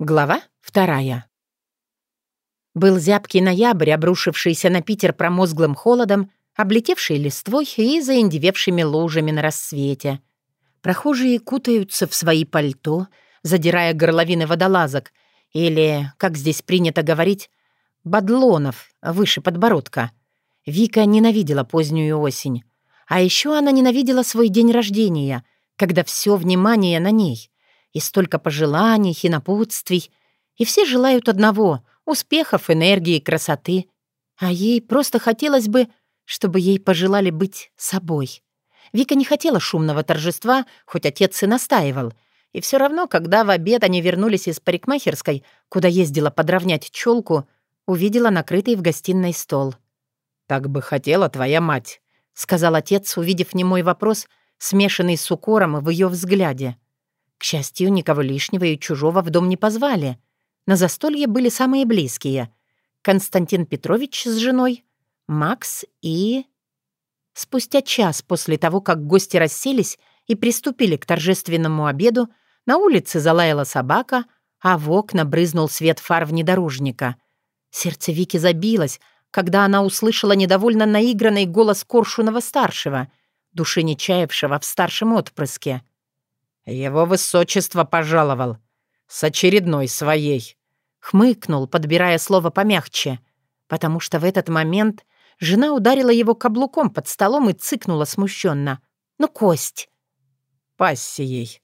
Глава вторая. Был зябкий ноябрь, обрушившийся на Питер промозглым холодом, облетевший листвой и заиндевевшими лужами на рассвете. Прохожие кутаются в свои пальто, задирая горловины водолазок, или, как здесь принято говорить, бадлонов выше подбородка. Вика ненавидела позднюю осень. А еще она ненавидела свой день рождения, когда все внимание на ней — и столько пожеланий и напутствий, и все желают одного — успехов, энергии, красоты. А ей просто хотелось бы, чтобы ей пожелали быть собой. Вика не хотела шумного торжества, хоть отец и настаивал. И все равно, когда в обед они вернулись из парикмахерской, куда ездила подровнять челку, увидела накрытый в гостиной стол. «Так бы хотела твоя мать», — сказал отец, увидев немой вопрос, смешанный с укором в ее взгляде. К счастью, никого лишнего и чужого в дом не позвали. На застолье были самые близкие. Константин Петрович с женой, Макс и... Спустя час после того, как гости расселись и приступили к торжественному обеду, на улице залаяла собака, а в окна брызнул свет фар внедорожника. Сердце Вики забилось, когда она услышала недовольно наигранный голос Коршунова-старшего, души не чаявшего в старшем отпрыске. «Его высочество пожаловал. С очередной своей». Хмыкнул, подбирая слово помягче, потому что в этот момент жена ударила его каблуком под столом и цыкнула смущенно. «Ну, кость!» «Пассией».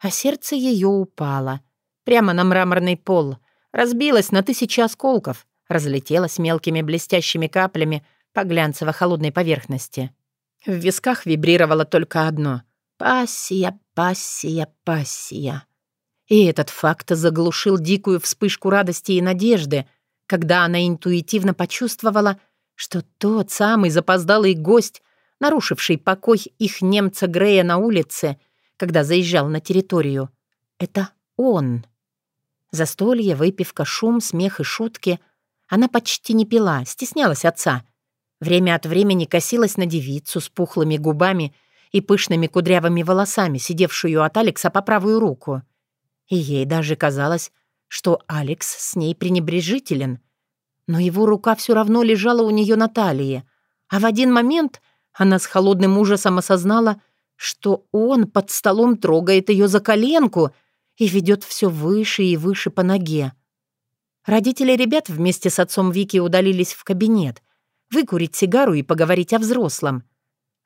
А сердце ее упало. Прямо на мраморный пол. Разбилось на тысячи осколков. Разлетелось мелкими блестящими каплями по глянцево-холодной поверхности. В висках вибрировало только одно. «Пассия, Пассия, пассия. И этот факт заглушил дикую вспышку радости и надежды, когда она интуитивно почувствовала, что тот самый запоздалый гость, нарушивший покой их немца Грея на улице, когда заезжал на территорию, это он. Застолье, выпивка, шум, смех и шутки. Она почти не пила, стеснялась отца. Время от времени косилась на девицу с пухлыми губами — и пышными кудрявыми волосами, сидевшую от Алекса по правую руку. И ей даже казалось, что Алекс с ней пренебрежителен. Но его рука все равно лежала у нее на талии, а в один момент она с холодным ужасом осознала, что он под столом трогает ее за коленку и ведет все выше и выше по ноге. Родители ребят вместе с отцом Вики удалились в кабинет, выкурить сигару и поговорить о взрослом —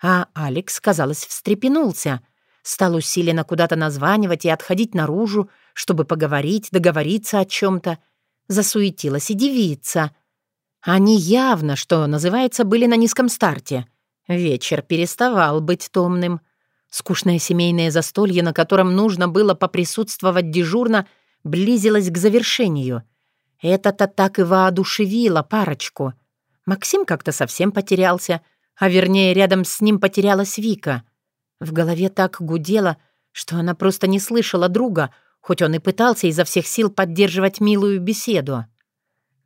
а Алекс, казалось, встрепенулся. Стал усиленно куда-то названивать и отходить наружу, чтобы поговорить, договориться о чем-то. Засуетилась и девица. Они явно, что называется, были на низком старте. Вечер переставал быть томным. Скучное семейное застолье, на котором нужно было поприсутствовать дежурно, близилось к завершению. Это-то так и воодушевило парочку. Максим как-то совсем потерялся — а вернее, рядом с ним потерялась Вика. В голове так гудело, что она просто не слышала друга, хоть он и пытался изо всех сил поддерживать милую беседу.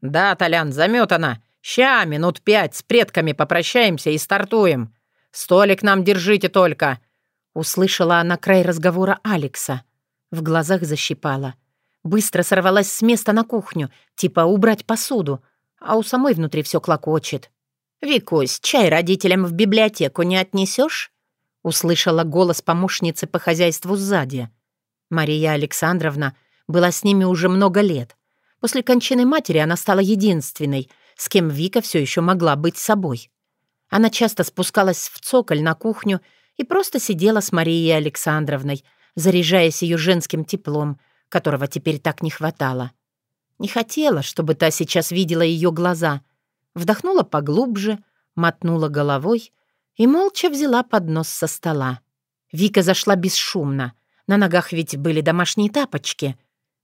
«Да, Толян, заметана. Ща, минут пять, с предками попрощаемся и стартуем. Столик нам держите только!» Услышала она край разговора Алекса. В глазах защипала. Быстро сорвалась с места на кухню, типа убрать посуду, а у самой внутри все клокочет. «Викусь, чай родителям в библиотеку не отнесешь? услышала голос помощницы по хозяйству сзади. Мария Александровна была с ними уже много лет. После кончины матери она стала единственной, с кем Вика все еще могла быть собой. Она часто спускалась в цоколь на кухню и просто сидела с Марией Александровной, заряжаясь ее женским теплом, которого теперь так не хватало. Не хотела, чтобы та сейчас видела ее глаза — вдохнула поглубже, мотнула головой и молча взяла поднос со стола. Вика зашла бесшумно. На ногах ведь были домашние тапочки.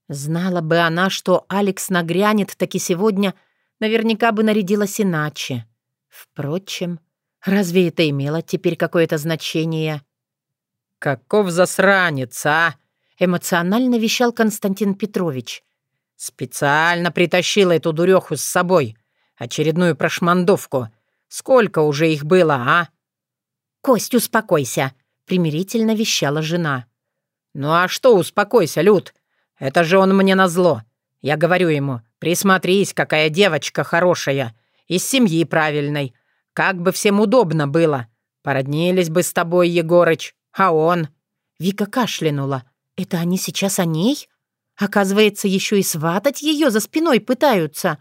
Знала бы она, что Алекс нагрянет таки сегодня, наверняка бы нарядилась иначе. Впрочем, разве это имело теперь какое-то значение? «Каков засранец, а?» — эмоционально вещал Константин Петрович. «Специально притащила эту дуреху с собой. Очередную прошмандовку. Сколько уже их было, а?» «Кость, успокойся», — примирительно вещала жена. «Ну а что успокойся, Люд? Это же он мне назло. Я говорю ему, присмотрись, какая девочка хорошая, из семьи правильной. Как бы всем удобно было. Породнились бы с тобой, Егорыч, а он...» Вика кашлянула. «Это они сейчас о ней? Оказывается, еще и сватать ее за спиной пытаются.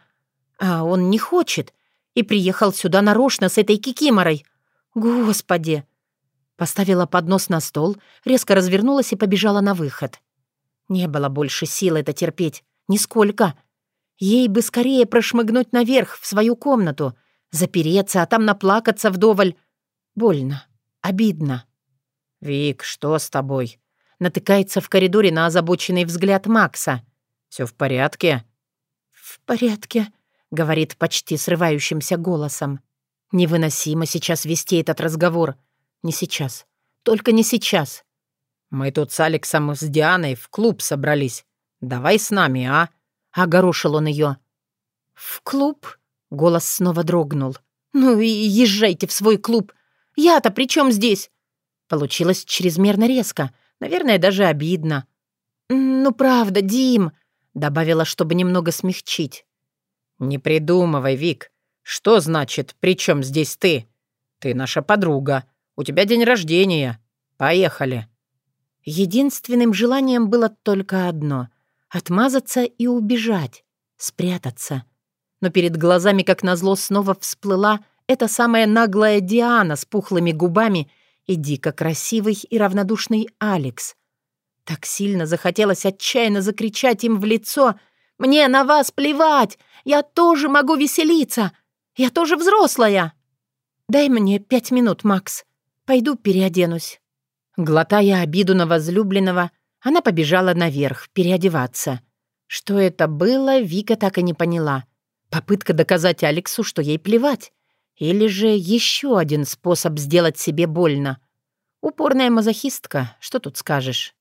А он не хочет. И приехал сюда нарочно с этой кикиморой. Господи!» Поставила поднос на стол, резко развернулась и побежала на выход. Не было больше сил это терпеть. Нисколько. Ей бы скорее прошмыгнуть наверх, в свою комнату, запереться, а там наплакаться вдоволь. Больно. Обидно. «Вик, что с тобой?» Натыкается в коридоре на озабоченный взгляд Макса. Все в порядке?» «В порядке», — говорит почти срывающимся голосом. «Невыносимо сейчас вести этот разговор. Не сейчас. Только не сейчас». «Мы тут с Алексом с Дианой в клуб собрались. Давай с нами, а?» — огорошил он ее. «В клуб?» — голос снова дрогнул. «Ну и езжайте в свой клуб. Я-то при чем здесь?» Получилось чрезмерно резко, наверное, даже обидно. «Ну правда, Дим», — добавила, чтобы немного смягчить. «Не придумывай, Вик. Что значит, при чем здесь ты? Ты наша подруга. У тебя день рождения. Поехали». Единственным желанием было только одно — отмазаться и убежать, спрятаться. Но перед глазами, как назло, снова всплыла эта самая наглая Диана с пухлыми губами и дико красивый и равнодушный Алекс. Так сильно захотелось отчаянно закричать им в лицо «Мне на вас плевать! Я тоже могу веселиться! Я тоже взрослая!» «Дай мне пять минут, Макс. Пойду переоденусь». Глотая обиду на возлюбленного, она побежала наверх переодеваться. Что это было, Вика так и не поняла. Попытка доказать Алексу, что ей плевать. Или же еще один способ сделать себе больно. Упорная мазохистка, что тут скажешь?